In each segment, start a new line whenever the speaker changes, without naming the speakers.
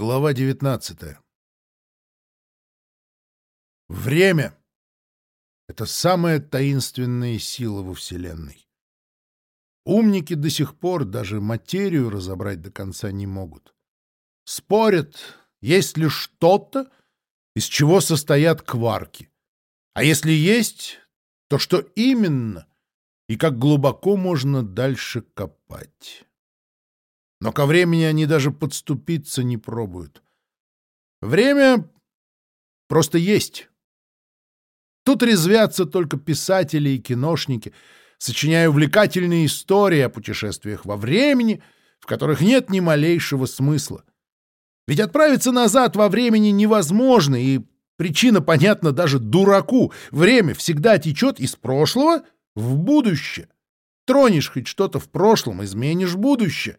Глава 19. Время — это самая таинственная сила во Вселенной. Умники до сих пор даже материю разобрать до конца не могут. Спорят, есть ли что-то, из чего состоят кварки. А если есть, то что именно и как глубоко можно дальше копать. Но ко времени они даже подступиться не пробуют. Время просто есть. Тут резвятся только писатели и киношники, сочиняя увлекательные истории о путешествиях во времени, в которых нет ни малейшего смысла. Ведь отправиться назад во времени невозможно, и причина понятна даже дураку. Время всегда течет из прошлого в будущее. Тронешь хоть что-то в прошлом, изменишь будущее.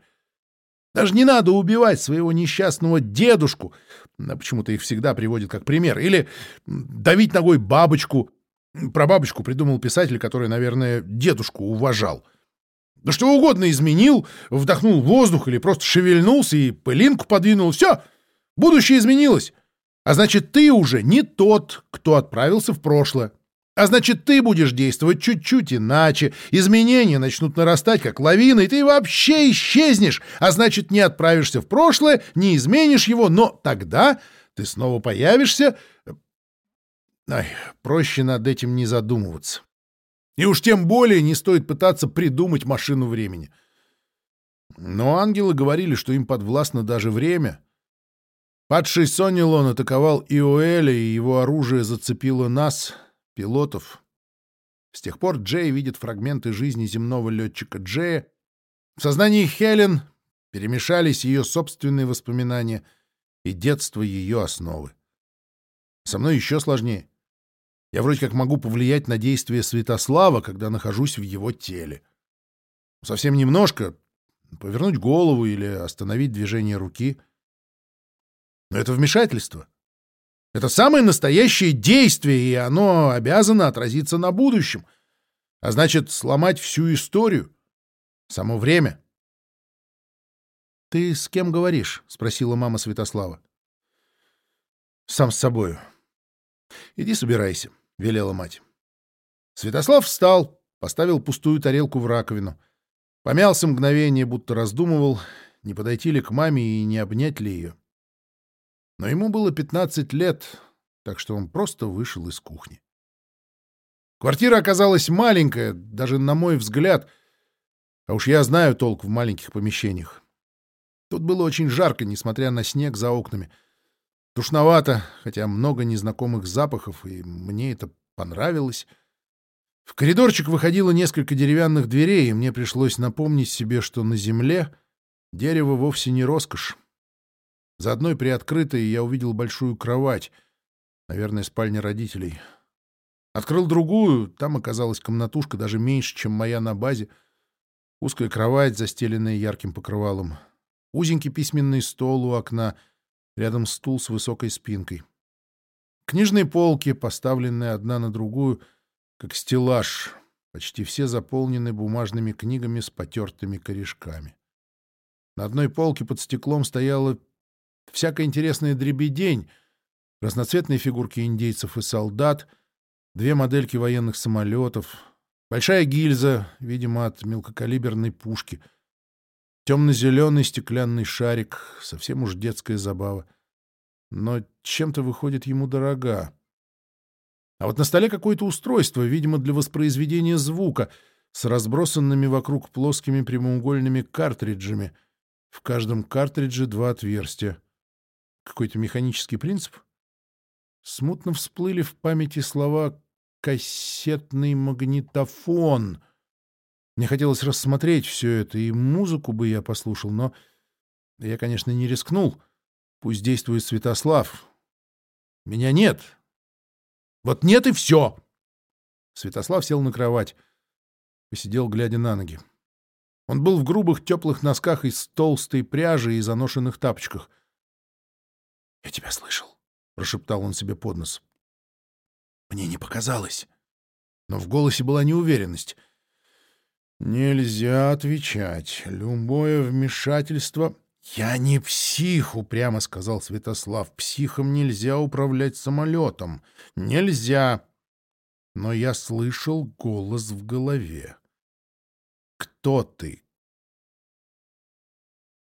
Даже не надо убивать своего несчастного дедушку, а почему-то их всегда приводят как пример, или давить ногой бабочку. Про бабочку придумал писатель, который, наверное, дедушку уважал. Да что угодно изменил, вдохнул воздух или просто шевельнулся и пылинку подвинул. Все, будущее изменилось. А значит, ты уже не тот, кто отправился в прошлое. А значит, ты будешь действовать чуть-чуть иначе, изменения начнут нарастать, как лавина, и ты вообще исчезнешь, а значит, не отправишься в прошлое, не изменишь его, но тогда ты снова появишься... Ай, проще над этим не задумываться. И уж тем более не стоит пытаться придумать машину времени. Но ангелы говорили, что им подвластно даже время. Падший Сонилон атаковал Иоэля, и его оружие зацепило нас — пилотов. С тех пор Джей видит фрагменты жизни земного летчика Джея. В сознании Хелен перемешались ее собственные воспоминания и детство ее основы. Со мной еще сложнее. Я вроде как могу повлиять на действия Святослава, когда нахожусь в его теле. Совсем немножко повернуть голову или остановить движение руки. Но это вмешательство. Это самое настоящее действие, и оно обязано отразиться на будущем. А значит, сломать всю историю. Само время. — Ты с кем говоришь? — спросила мама Святослава. — Сам с собою. — Иди собирайся, — велела мать. Святослав встал, поставил пустую тарелку в раковину. Помялся мгновение, будто раздумывал, не подойти ли к маме и не обнять ли ее. Но ему было 15 лет, так что он просто вышел из кухни. Квартира оказалась маленькая, даже на мой взгляд, а уж я знаю толк в маленьких помещениях. Тут было очень жарко, несмотря на снег за окнами. Душновато, хотя много незнакомых запахов, и мне это понравилось. В коридорчик выходило несколько деревянных дверей, и мне пришлось напомнить себе, что на земле дерево вовсе не роскошь. За одной приоткрытой я увидел большую кровать, наверное, спальня родителей. Открыл другую, там оказалась комнатушка даже меньше, чем моя на базе. Узкая кровать, застеленная ярким покрывалом. Узенький письменный стол у окна, рядом стул с высокой спинкой. Книжные полки, поставленные одна на другую, как стеллаж, почти все заполнены бумажными книгами с потертыми корешками. На одной полке под стеклом стояла всякая интересная дребедень, разноцветные фигурки индейцев и солдат, две модельки военных самолетов, большая гильза, видимо, от мелкокалиберной пушки, темно-зеленый стеклянный шарик, совсем уж детская забава. Но чем-то выходит ему дорога. А вот на столе какое-то устройство, видимо, для воспроизведения звука, с разбросанными вокруг плоскими прямоугольными картриджами. В каждом картридже два отверстия. Какой-то механический принцип? Смутно всплыли в памяти слова «кассетный магнитофон». Мне хотелось рассмотреть все это, и музыку бы я послушал, но я, конечно, не рискнул. Пусть действует Святослав. Меня нет. Вот нет и все. Святослав сел на кровать, посидел, глядя на ноги. Он был в грубых теплых носках из толстой пряжи и заношенных тапочках. — Я тебя слышал, — прошептал он себе под нос. Мне не показалось. Но в голосе была неуверенность. Нельзя отвечать. Любое вмешательство... «Я не псих», — упрямо сказал Святослав. «Психом нельзя управлять самолетом. Нельзя». Но я слышал голос в голове. «Кто ты?»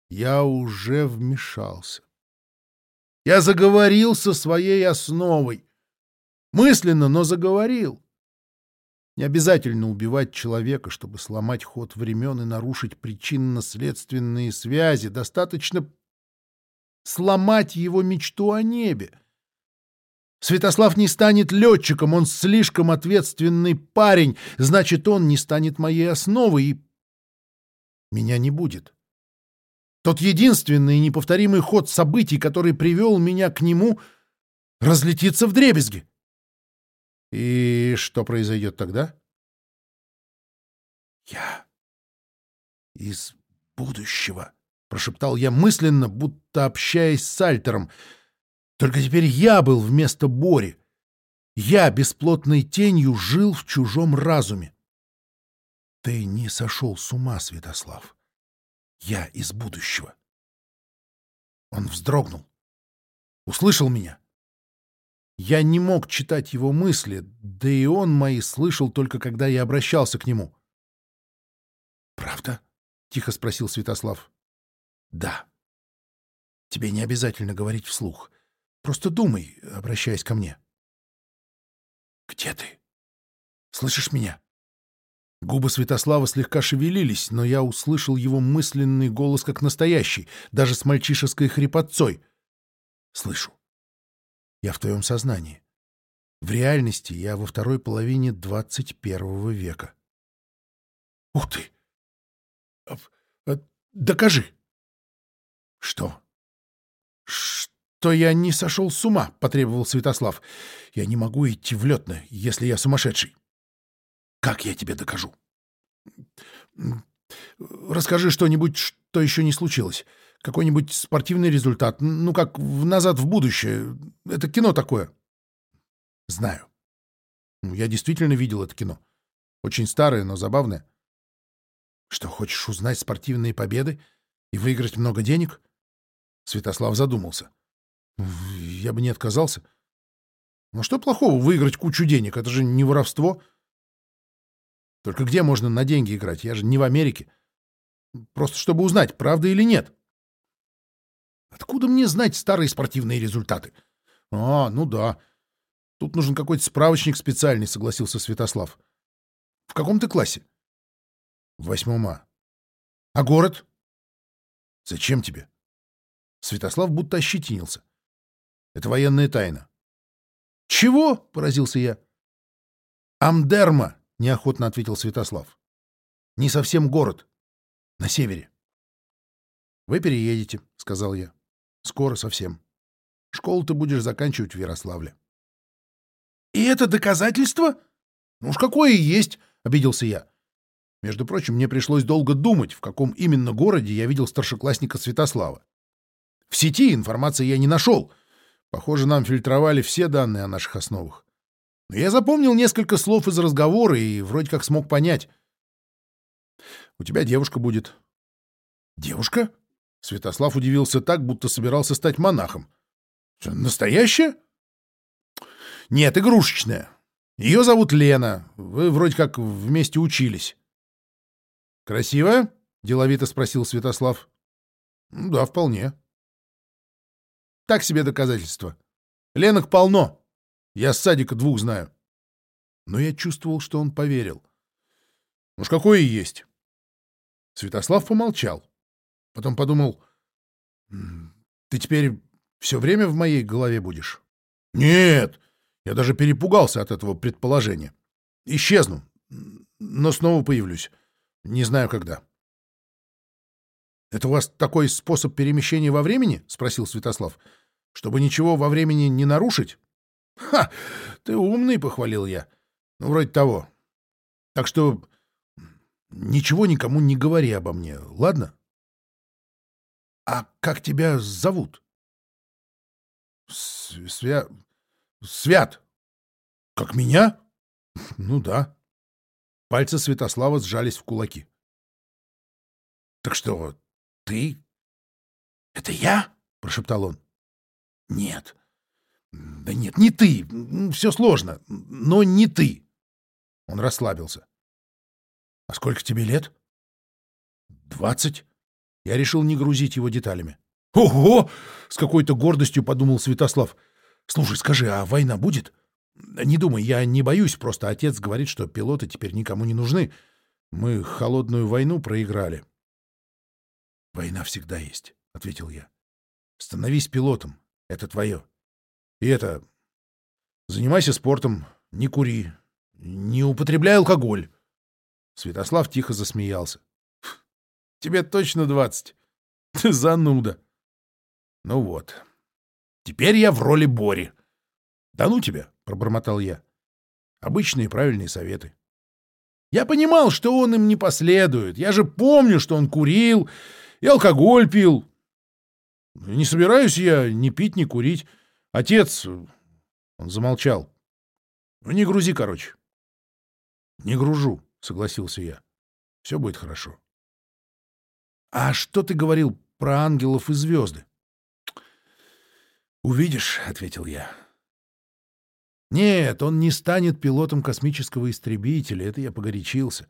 Я уже вмешался. Я заговорил со своей основой. Мысленно, но заговорил. Не обязательно убивать человека, чтобы сломать ход времен и нарушить причинно-следственные связи. Достаточно сломать его мечту о небе. Святослав не станет летчиком, он слишком ответственный парень, значит, он не станет моей основой, и меня не будет. Тот единственный неповторимый ход событий, который привел меня к нему, разлетится в дребезги. И что произойдет тогда? Я из будущего, прошептал я мысленно, будто общаясь с Альтером. Только теперь я был вместо Бори. Я бесплотной тенью жил в чужом разуме. Ты не сошел с ума, Святослав. Я из будущего. Он вздрогнул. Услышал меня. Я не мог читать его мысли, да и он мои слышал только когда я обращался к нему. «Правда?» — тихо спросил Святослав. «Да. Тебе не обязательно говорить вслух. Просто думай, обращаясь ко мне». «Где ты? Слышишь меня?» Губы Святослава слегка шевелились, но я услышал его мысленный голос как настоящий, даже с мальчишеской хрипотцой. «Слышу. Я в твоем сознании. В реальности я во второй половине двадцать первого века». «Ух ты! А, докажи!» «Что?» «Что я не сошел с ума?» — потребовал Святослав. «Я не могу идти в летно, если я сумасшедший». Как я тебе докажу? Расскажи что-нибудь, что еще не случилось. Какой-нибудь спортивный результат. Ну, как в «Назад в будущее». Это кино такое. Знаю. Я действительно видел это кино. Очень старое, но забавное. Что, хочешь узнать спортивные победы и выиграть много денег? Святослав задумался. Я бы не отказался. Но что плохого выиграть кучу денег? Это же не воровство. — только где можно на деньги играть? Я же не в Америке. Просто чтобы узнать, правда или нет. Откуда мне знать старые спортивные результаты? А, ну да. Тут нужен какой-то справочник специальный, согласился Святослав. В каком ты классе? В восьмом А. А город? Зачем тебе? Святослав будто ощетинился. Это военная тайна. Чего? Поразился я. Амдерма, — неохотно ответил Святослав. — Не совсем город. На севере. — Вы переедете, — сказал я. — Скоро совсем. Школу ты будешь заканчивать в Ярославле. — И это доказательство? Ну уж какое и есть, — обиделся я. Между прочим, мне пришлось долго думать, в каком именно городе я видел старшеклассника Святослава. В сети информации я не нашел. Похоже, нам фильтровали все данные о наших основах. Но я запомнил несколько слов из разговора и вроде как смог понять. «У тебя девушка будет». «Девушка?» Святослав удивился так, будто собирался стать монахом. «Настоящая?» «Нет, игрушечная. Ее зовут Лена. Вы вроде как вместе учились». «Красивая?» — деловито спросил Святослав. «Да, вполне». «Так себе доказательство. Ленок полно. Я с садика двух знаю. Но я чувствовал, что он поверил. Уж какое и есть. Святослав помолчал. Потом подумал, ты теперь все время в моей голове будешь? Нет, я даже перепугался от этого предположения. Исчезну, но снова появлюсь. Не знаю когда. «Это у вас такой способ перемещения во времени?» — спросил Святослав. «Чтобы ничего во времени не нарушить?» «Ха! Ты умный!» — похвалил я. «Ну, вроде того. Так что ничего никому не говори обо мне, ладно?» «А как тебя зовут?» «Свя... Свят. Как меня?» «Ну да». Пальцы Святослава сжались в кулаки. «Так что, ты «Это я?» — прошептал он. «Нет. Да нет, не ты. Все сложно. Но не ты». Он расслабился. «А сколько тебе лет?» «Двадцать». Я решил не грузить его деталями. «Ого!» — с какой-то гордостью подумал Святослав. «Слушай, скажи, а война будет?» «Не думай, я не боюсь, просто отец говорит, что пилоты теперь никому не нужны. Мы холодную войну проиграли». «Война всегда есть», — ответил я. «Становись пилотом. Это твое. И это... Занимайся спортом, не кури, не употребляй алкоголь». Святослав тихо засмеялся. «Тебе точно двадцать. Ты зануда». «Ну вот. Теперь я в роли Бори». «Да ну тебя!» — пробормотал я. «Обычные правильные советы». Я понимал, что он им не последует. Я же помню, что он курил и алкоголь пил. Не собираюсь я ни пить, ни курить. Отец... Он замолчал. Ну, не грузи, короче. Не гружу, согласился я. Все будет хорошо. А что ты говорил про ангелов и звезды? Увидишь, ответил я. Нет, он не станет пилотом космического истребителя, это я погорячился.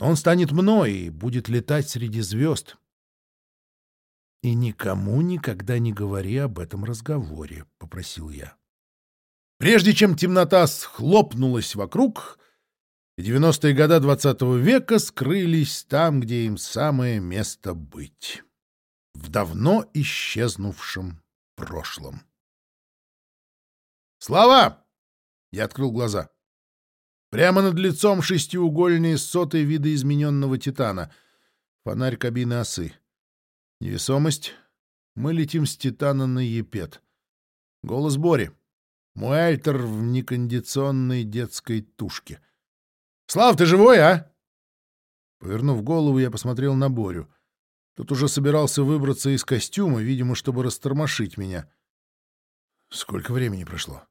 Он станет мной и будет летать среди звезд. И никому никогда не говори об этом разговоре, — попросил я. Прежде чем темнота схлопнулась вокруг, девяностые года двадцатого века скрылись там, где им самое место быть — в давно исчезнувшем прошлом. «Слава!» Я открыл глаза. Прямо над лицом шестиугольные соты видоизмененного титана. Фонарь кабины осы. Невесомость. Мы летим с титана на Епет. Голос Бори. Мой альтер в некондиционной детской тушке. «Слав, ты живой, а?» Повернув голову, я посмотрел на Борю. Тот уже собирался выбраться из костюма, видимо, чтобы растормошить меня. Сколько времени прошло?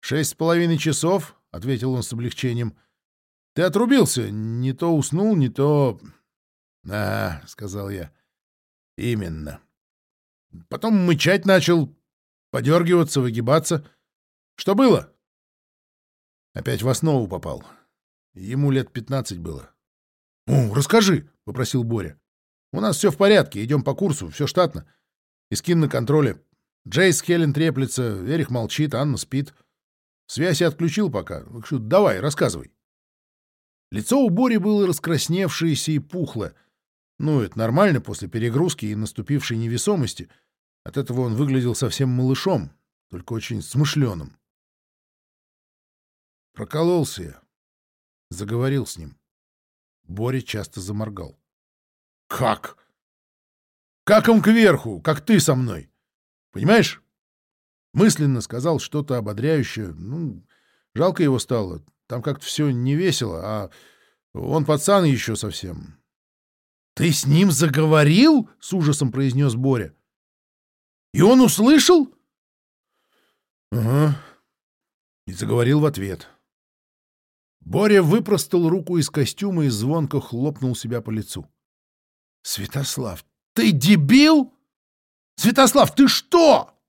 «Шесть с половиной часов», — ответил он с облегчением. «Ты отрубился. Не то уснул, не то...» «А», — сказал я. «Именно. Потом мычать начал, подергиваться, выгибаться. Что было?» Опять в основу попал. Ему лет пятнадцать было. «О, расскажи», — попросил Боря. «У нас все в порядке, идем по курсу, все штатно. Искин на контроле. Джейс Хелен треплется, Эрих молчит, Анна спит». Связь я отключил пока. Давай, рассказывай. Лицо у Бори было раскрасневшееся и пухлое. Ну, это нормально после перегрузки и наступившей невесомости. От этого он выглядел совсем малышом, только очень смышленым. Прокололся я. Заговорил с ним. Боря часто заморгал. «Как? Как он кверху, как ты со мной? Понимаешь, Мысленно сказал что-то ободряющее. Ну, жалко его стало. Там как-то все не весело, а он пацан еще совсем. — Ты с ним заговорил? — с ужасом произнес Боря. — И он услышал? — Ага. И заговорил в ответ. Боря выпростал руку из костюма и звонко хлопнул себя по лицу. — Святослав, ты дебил? Святослав, ты что?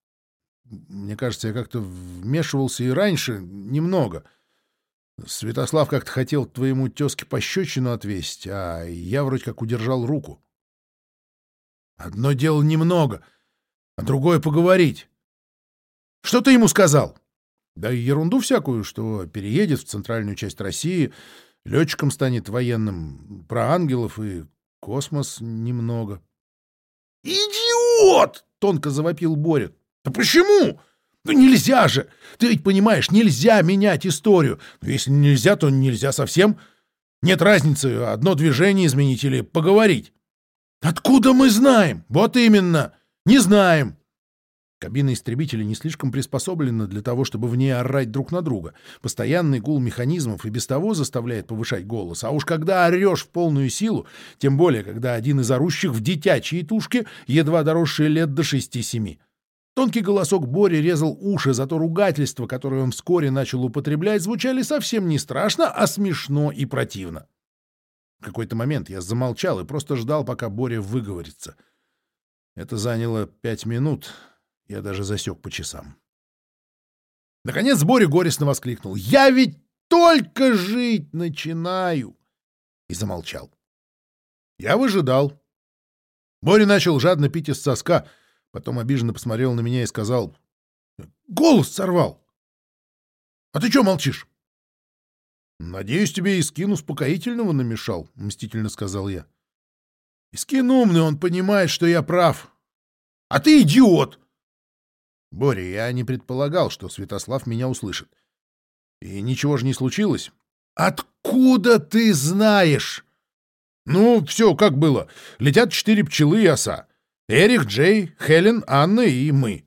Мне кажется, я как-то вмешивался и раньше, немного. Святослав как-то хотел твоему тезке пощечину отвесить, а я вроде как удержал руку. Одно дело немного, а другое — поговорить. Что ты ему сказал? Да ерунду всякую, что переедет в центральную часть России, летчиком станет военным, про ангелов и космос немного. «Идиот!» — тонко завопил Боря. Да почему? Ну нельзя же! Ты ведь понимаешь, нельзя менять историю. Но если нельзя, то нельзя совсем. Нет разницы, одно движение изменить или поговорить. Откуда мы знаем? Вот именно. Не знаем. Кабина истребителя не слишком приспособлена для того, чтобы в ней орать друг на друга. Постоянный гул механизмов и без того заставляет повышать голос. А уж когда орешь в полную силу, тем более, когда один из орущих в детячьей тушке, едва доросший лет до шести-семи. Тонкий голосок Бори резал уши, зато ругательства, которые он вскоре начал употреблять, звучали совсем не страшно, а смешно и противно. В какой-то момент я замолчал и просто ждал, пока Боря выговорится. Это заняло пять минут. Я даже засек по часам. Наконец Боря горестно воскликнул. «Я ведь только жить начинаю!» И замолчал. Я выжидал. Боря начал жадно пить из соска, потом обиженно посмотрел на меня и сказал. «Голос сорвал! А ты что молчишь?» «Надеюсь, тебе Искин успокоительного намешал», — мстительно сказал я. «Искин умный, он понимает, что я прав. А ты идиот!» «Боря, я не предполагал, что Святослав меня услышит. И ничего же не случилось». «Откуда ты знаешь?» «Ну, все как было. Летят четыре пчелы и оса. Эрих, Джей, Хелен, Анна и мы».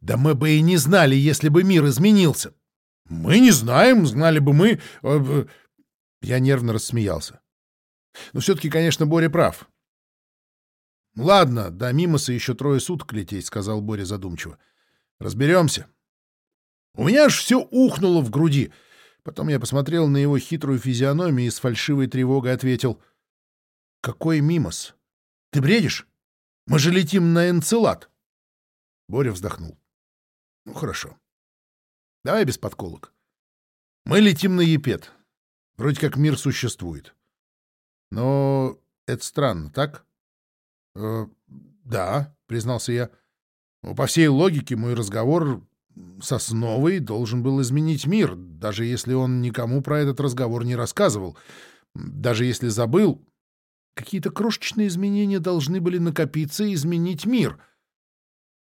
«Да мы бы и не знали, если бы мир изменился. Мы не знаем, знали бы мы... Э, Я нервно рассмеялся. Но все-таки, конечно, Боря прав. «Ладно, до Мимоса еще трое суток лететь», — сказал Боря задумчиво. «Разберемся». У меня аж все ухнуло в груди. Потом я посмотрел на его хитрую физиономию и с фальшивой тревогой ответил. «Какой Мимос? Ты бредишь? Мы же летим на Энцелад». Боря вздохнул. «Ну, хорошо. Давай без подколок. Мы летим на Епет. Вроде как мир существует. Но это странно, так? Э, да, признался я. Но по всей логике мой разговор с основой должен был изменить мир, даже если он никому про этот разговор не рассказывал. Даже если забыл, какие-то крошечные изменения должны были накопиться и изменить мир —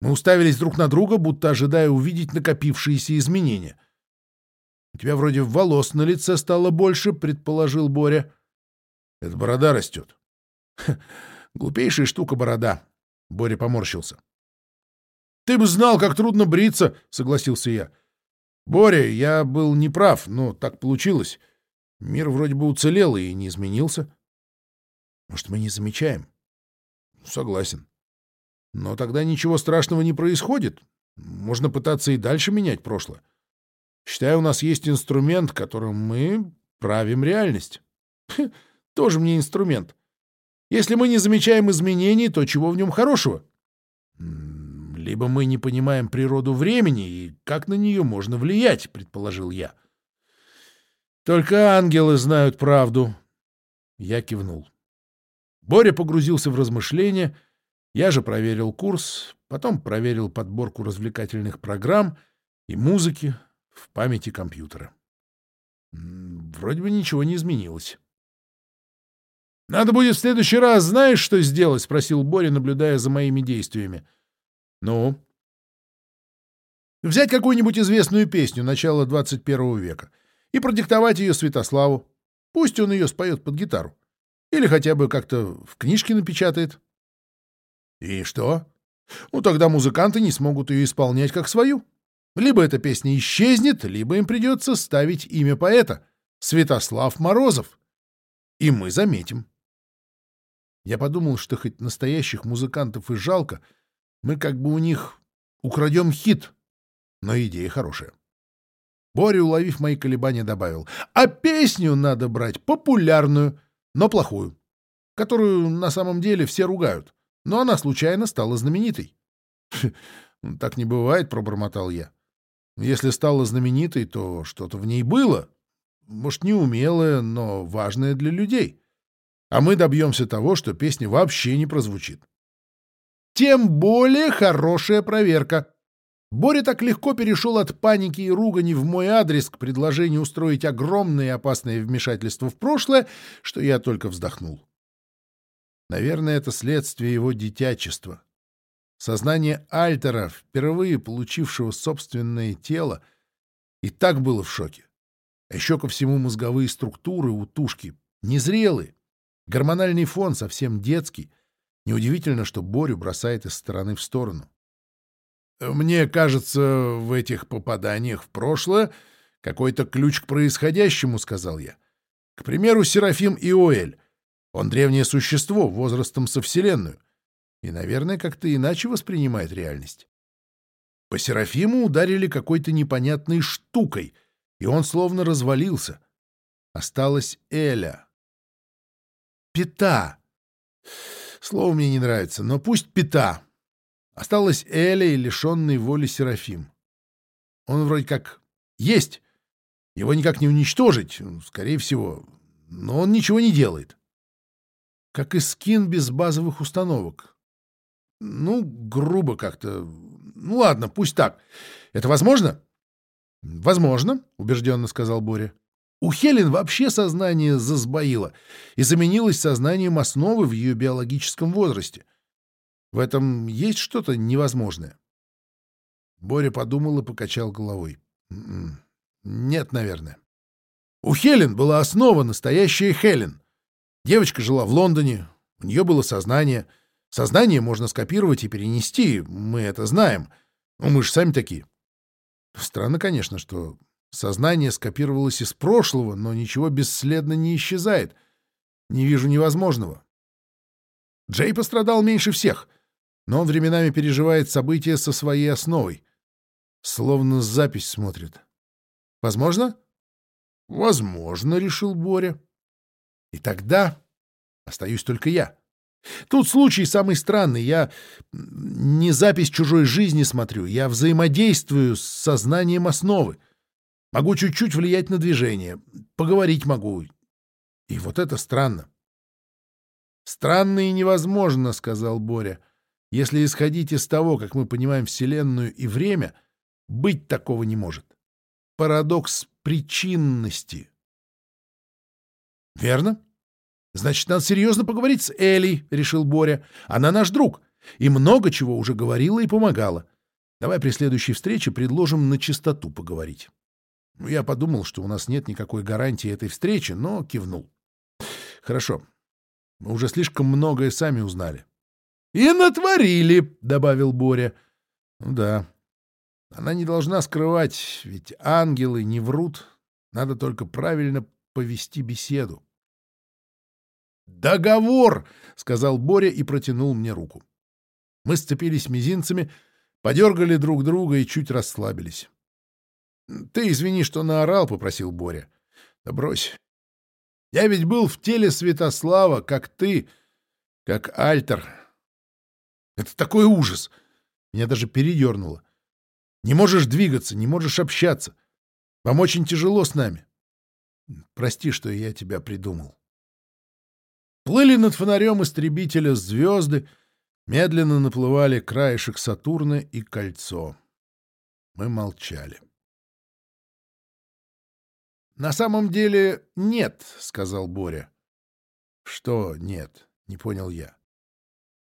мы уставились друг на друга, будто ожидая увидеть накопившиеся изменения. — У тебя вроде волос на лице стало больше, — предположил Боря. — Это борода растет. — Глупейшая штука борода. Боря поморщился. — Ты бы знал, как трудно бриться, — согласился я. — Боря, я был неправ, но так получилось. Мир вроде бы уцелел и не изменился. — Может, мы не замечаем? — Согласен. Но тогда ничего страшного не происходит. Можно пытаться и дальше менять прошлое. Считай, у нас есть инструмент, которым мы правим реальность. Тоже мне инструмент. Если мы не замечаем изменений, то чего в нем хорошего? Либо мы не понимаем природу времени и как на нее можно влиять, предположил я. Только ангелы знают правду. Я кивнул. Боря погрузился в размышления — я же проверил курс, потом проверил подборку развлекательных программ и музыки в памяти компьютера. Вроде бы ничего не изменилось. «Надо будет в следующий раз, знаешь, что сделать?» — спросил Боря, наблюдая за моими действиями. «Ну?» «Взять какую-нибудь известную песню начала 21 века и продиктовать ее Святославу. Пусть он ее споет под гитару. Или хотя бы как-то в книжке напечатает». И что? Ну, тогда музыканты не смогут ее исполнять как свою. Либо эта песня исчезнет, либо им придется ставить имя поэта — Святослав Морозов. И мы заметим. Я подумал, что хоть настоящих музыкантов и жалко, мы как бы у них украдем хит, но идея хорошая. Боря, уловив мои колебания, добавил, а песню надо брать популярную, но плохую, которую на самом деле все ругают но она случайно стала знаменитой. «Ну, «Так не бывает», — пробормотал я. «Если стала знаменитой, то что-то в ней было. Может, неумелое, но важное для людей. А мы добьемся того, что песня вообще не прозвучит». «Тем более хорошая проверка», Боря так легко перешел от паники и ругани в мой адрес к предложению устроить огромное и опасное вмешательство в прошлое, что я только вздохнул. Наверное, это следствие его дитячества. Сознание Альтера, впервые получившего собственное тело, и так было в шоке. А еще ко всему мозговые структуры у тушки незрелые, гормональный фон совсем детский. Неудивительно, что Борю бросает из стороны в сторону. Мне кажется, в этих попаданиях в прошлое какой-то ключ к происходящему, — сказал я. К примеру, Серафим Иоэль. Он древнее существо, возрастом со Вселенную, и, наверное, как-то иначе воспринимает реальность. По Серафиму ударили какой-то непонятной штукой, и он словно развалился. Осталась Эля. Пята. Слово мне не нравится, но пусть Пита. Осталась Эля и лишенный воли Серафим. Он вроде как есть. Его никак не уничтожить, скорее всего. Но он ничего не делает. Как и скин без базовых установок. Ну, грубо как-то. Ну ладно, пусть так. Это возможно? Возможно, убежденно сказал Боря. У Хелен вообще сознание засбоило и заменилось сознанием основы в ее биологическом возрасте. В этом есть что-то невозможное. Боря подумал и покачал головой. М-м, нет, наверное. У Хелен была основа настоящая Хелен. Девочка жила в Лондоне, у нее было сознание. Сознание можно скопировать и перенести, мы это знаем. Ну, мы же сами такие. Странно, конечно, что сознание скопировалось из прошлого, но ничего бесследно не исчезает. Не вижу невозможного. Джей пострадал меньше всех, но он временами переживает события со своей основой. Словно запись смотрит. Возможно? Возможно, решил Боря. И тогда остаюсь только я. Тут случай самый странный. Я не запись чужой жизни смотрю, я взаимодействую с сознанием основы. Могу чуть-чуть влиять на движение, поговорить могу. И вот это странно. «Странно и невозможно», — сказал Боря. «Если исходить из того, как мы понимаем Вселенную и время, быть такого не может. Парадокс причинности». «Верно?» Значит, надо серьезно поговорить с Элей, — решил Боря. Она наш друг и много чего уже говорила и помогала. Давай при следующей встрече предложим на чистоту поговорить. Ну, я подумал, что у нас нет никакой гарантии этой встречи, но кивнул. Хорошо. Мы уже слишком многое сами узнали. — И натворили, — добавил Боря. — да. Она не должна скрывать, ведь ангелы не врут. Надо только правильно повести беседу. «Договор!» — сказал Боря и протянул мне руку. Мы сцепились мизинцами, подергали друг друга и чуть расслабились. «Ты извини, что наорал», — попросил Боря. «Да брось. Я ведь был в теле Святослава, как ты, как Альтер. Это такой ужас! Меня даже передернуло. Не можешь двигаться, не можешь общаться. Вам очень тяжело с нами. Прости, что я тебя придумал». Плыли над фонарем истребителя звезды, медленно наплывали краешек Сатурна и кольцо. Мы молчали. «На самом деле нет», — сказал Боря. «Что нет?» — не понял я.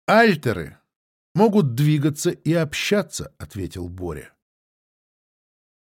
«Альтеры могут двигаться и общаться», — ответил Боря.